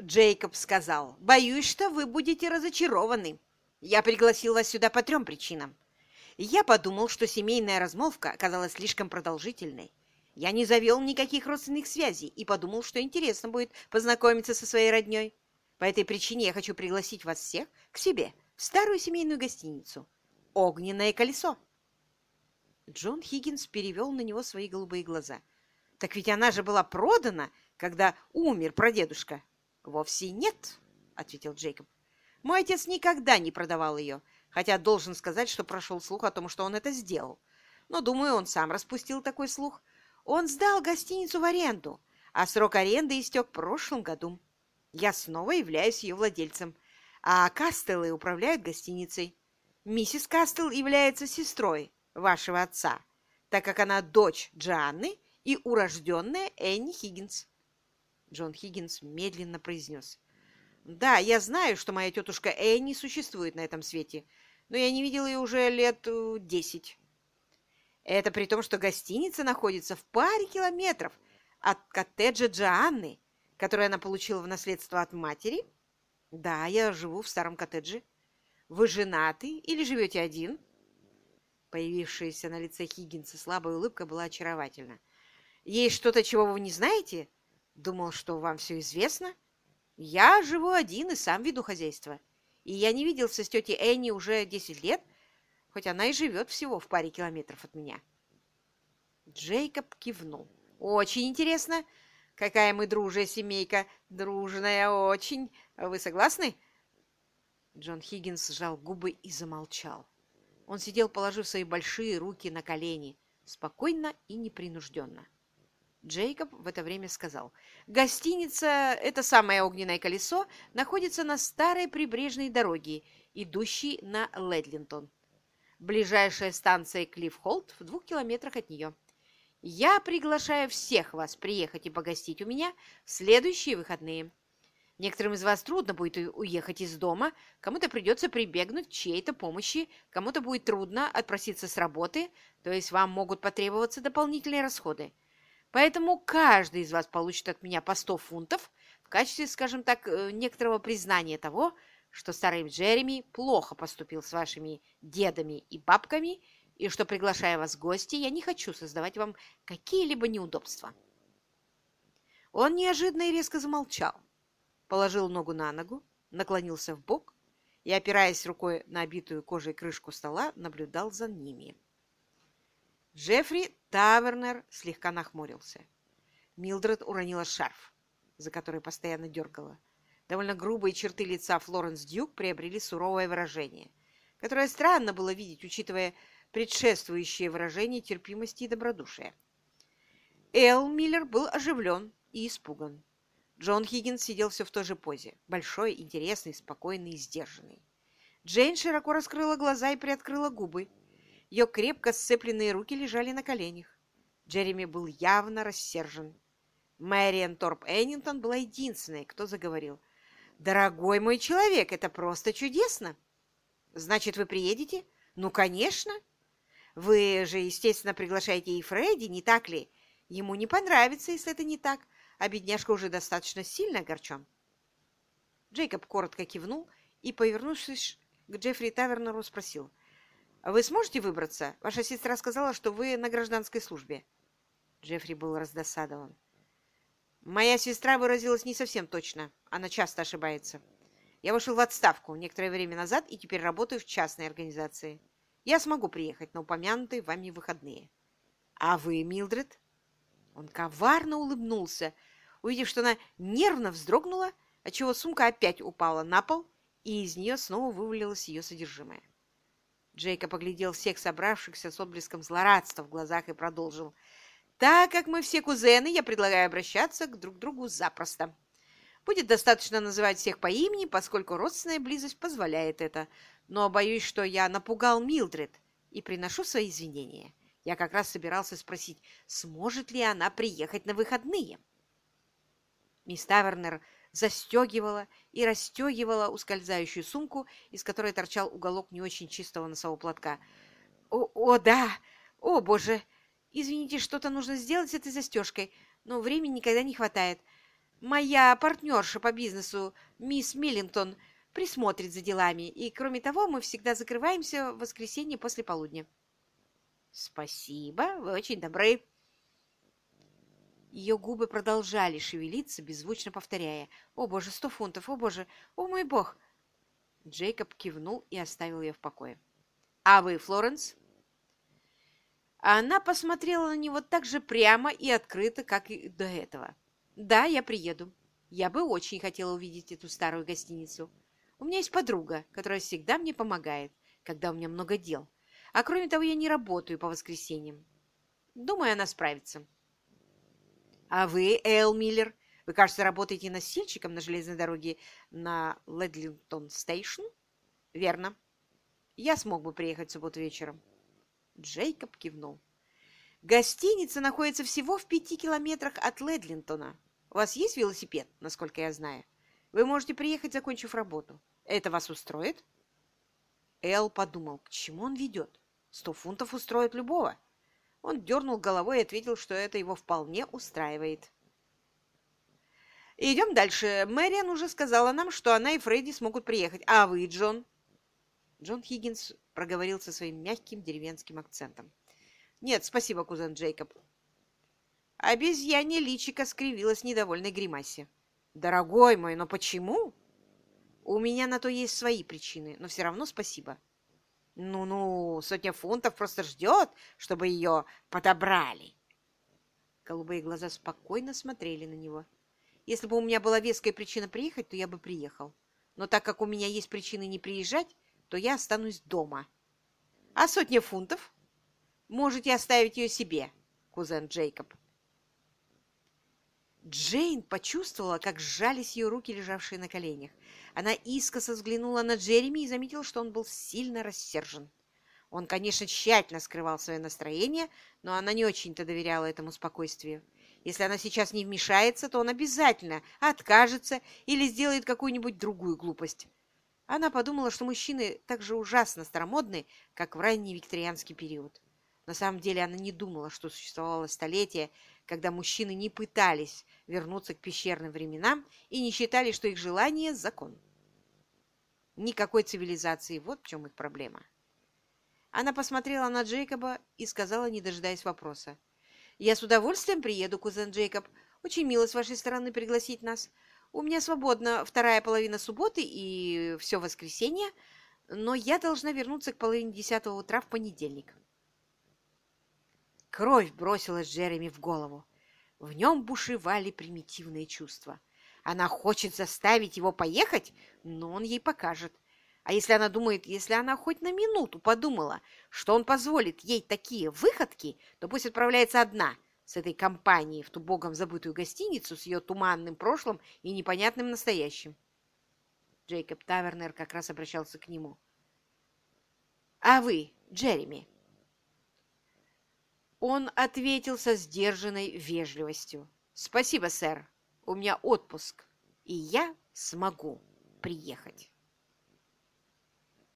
Джейкоб сказал, «Боюсь, что вы будете разочарованы. Я пригласил вас сюда по трем причинам. Я подумал, что семейная размолвка оказалась слишком продолжительной. Я не завел никаких родственных связей и подумал, что интересно будет познакомиться со своей родней. По этой причине я хочу пригласить вас всех к себе в старую семейную гостиницу «Огненное колесо». Джон Хиггинс перевел на него свои голубые глаза. «Так ведь она же была продана, когда умер прадедушка». «Вовсе нет», — ответил Джейкоб. «Мой отец никогда не продавал ее, хотя должен сказать, что прошел слух о том, что он это сделал. Но, думаю, он сам распустил такой слух. Он сдал гостиницу в аренду, а срок аренды истек в прошлом году. Я снова являюсь ее владельцем, а Кастеллы управляют гостиницей. Миссис Кастел является сестрой вашего отца, так как она дочь Джанны и урожденная Энни Хиггинс. Джон Хиггинс медленно произнес. «Да, я знаю, что моя тетушка Энни существует на этом свете, но я не видел ее уже лет э, десять. Это при том, что гостиница находится в паре километров от коттеджа Джоанны, который она получила в наследство от матери. Да, я живу в старом коттедже. Вы женаты или живете один?» Появившаяся на лице Хиггинса слабая улыбка была очаровательна. «Есть что-то, чего вы не знаете?» Думал, что вам все известно? Я живу один и сам веду хозяйство. И я не виделся с тетей Энни уже десять лет, хоть она и живет всего в паре километров от меня. Джейкоб кивнул. Очень интересно. Какая мы дружная семейка. Дружная очень. Вы согласны? Джон Хиггинс сжал губы и замолчал. Он сидел, положив свои большие руки на колени, спокойно и непринужденно. Джейкоб в это время сказал. «Гостиница, это самое огненное колесо, находится на старой прибрежной дороге, идущей на Ледлинтон. Ближайшая станция Клиффхолд в двух километрах от нее. Я приглашаю всех вас приехать и погостить у меня в следующие выходные. Некоторым из вас трудно будет уехать из дома, кому-то придется прибегнуть к чьей-то помощи, кому-то будет трудно отпроситься с работы, то есть вам могут потребоваться дополнительные расходы. Поэтому каждый из вас получит от меня по 100 фунтов в качестве, скажем так, э, некоторого признания того, что старый Джереми плохо поступил с вашими дедами и бабками, и что, приглашая вас в гости, я не хочу создавать вам какие-либо неудобства. Он неожиданно и резко замолчал, положил ногу на ногу, наклонился в бок и, опираясь рукой на обитую кожей крышку стола, наблюдал за ними. Джеффри Тавернер слегка нахмурился. Милдред уронила шарф, за который постоянно дергала. Довольно грубые черты лица Флоренс Дьюк приобрели суровое выражение, которое странно было видеть, учитывая предшествующее выражение терпимости и добродушия. Эл Миллер был оживлен и испуган. Джон Хиггинс сидел все в той же позе, большой, интересный, спокойный и сдержанный. Джейн широко раскрыла глаза и приоткрыла губы, ее крепко сцепленные руки лежали на коленях. Джереми был явно рассержен. Мэриан Торп Эннинтон была единственной, кто заговорил. «Дорогой мой человек, это просто чудесно!» «Значит, вы приедете?» «Ну, конечно!» «Вы же, естественно, приглашаете и Фредди, не так ли? Ему не понравится, если это не так, а бедняжка уже достаточно сильно огорчен». Джейкоб коротко кивнул и, повернувшись к Джеффри Тавернеру, спросил – вы сможете выбраться? Ваша сестра сказала, что вы на гражданской службе. Джеффри был раздосадован. Моя сестра выразилась не совсем точно. Она часто ошибается. Я вышел в отставку некоторое время назад и теперь работаю в частной организации. Я смогу приехать на упомянутые вами выходные. А вы, Милдред? Он коварно улыбнулся, увидев, что она нервно вздрогнула, отчего сумка опять упала на пол, и из нее снова вывалилось ее содержимое. Джейка поглядел всех собравшихся с отблеском злорадства в глазах и продолжил. «Так как мы все кузены, я предлагаю обращаться к друг другу запросто. Будет достаточно называть всех по имени, поскольку родственная близость позволяет это. Но боюсь, что я напугал Милдред и приношу свои извинения. Я как раз собирался спросить, сможет ли она приехать на выходные?» Мисс Тавернер застегивала и расстегивала ускользающую сумку, из которой торчал уголок не очень чистого носового платка. «О, о да! О, боже! Извините, что-то нужно сделать с этой застежкой, но времени никогда не хватает. Моя партнерша по бизнесу, мисс Миллингтон, присмотрит за делами, и, кроме того, мы всегда закрываемся в воскресенье после полудня. Спасибо, вы очень добры. Ее губы продолжали шевелиться, беззвучно повторяя. «О, боже, сто фунтов! О, боже! О, мой бог!» Джейкоб кивнул и оставил ее в покое. «А вы, Флоренс?» Она посмотрела на него так же прямо и открыто, как и до этого. «Да, я приеду. Я бы очень хотела увидеть эту старую гостиницу. У меня есть подруга, которая всегда мне помогает, когда у меня много дел. А кроме того, я не работаю по воскресеньям. Думаю, она справится». «А вы, Эл Миллер, вы, кажется, работаете носильщиком на железной дороге на Ледлингтон-стейшн?» «Верно. Я смог бы приехать в субботу вечером». Джейкоб кивнул. «Гостиница находится всего в пяти километрах от Ледлинтона. У вас есть велосипед, насколько я знаю? Вы можете приехать, закончив работу. Это вас устроит?» Эл подумал, к чему он ведет. Сто фунтов устроит любого. Он дернул головой и ответил, что это его вполне устраивает. Идем дальше. Мэриан уже сказала нам, что она и Фредди смогут приехать. А вы, Джон? Джон Хиггинс проговорил со своим мягким деревенским акцентом. Нет, спасибо, кузен Джейкоб. Обезьянье личико скривилось недовольной гримасе. Дорогой мой, но почему? У меня на то есть свои причины, но все равно спасибо. Ну-ну, сотня фунтов просто ждет, чтобы ее подобрали. Голубые глаза спокойно смотрели на него. Если бы у меня была веская причина приехать, то я бы приехал. Но так как у меня есть причины не приезжать, то я останусь дома. А сотня фунтов? Можете оставить ее себе, кузен Джейкоб. Джейн почувствовала, как сжались ее руки, лежавшие на коленях. Она искоса взглянула на Джереми и заметила, что он был сильно рассержен. Он, конечно, тщательно скрывал свое настроение, но она не очень-то доверяла этому спокойствию. Если она сейчас не вмешается, то он обязательно откажется или сделает какую-нибудь другую глупость. Она подумала, что мужчины так же ужасно старомодны, как в ранний викторианский период. На самом деле она не думала, что существовало столетие, когда мужчины не пытались вернуться к пещерным временам и не считали, что их желание – закон. Никакой цивилизации, вот в чем их проблема. Она посмотрела на Джейкоба и сказала, не дожидаясь вопроса. «Я с удовольствием приеду, кузен Джейкоб. Очень мило с вашей стороны пригласить нас. У меня свободна вторая половина субботы и все воскресенье, но я должна вернуться к половине десятого утра в понедельник». Кровь бросилась Джереми в голову. В нем бушевали примитивные чувства. Она хочет заставить его поехать, но он ей покажет. А если она думает, если она хоть на минуту подумала, что он позволит ей такие выходки, то пусть отправляется одна с этой компанией в ту богом забытую гостиницу с ее туманным прошлым и непонятным настоящим. Джейкоб Тавернер как раз обращался к нему. «А вы, Джереми?» Он ответил со сдержанной вежливостью. «Спасибо, сэр. У меня отпуск, и я смогу приехать».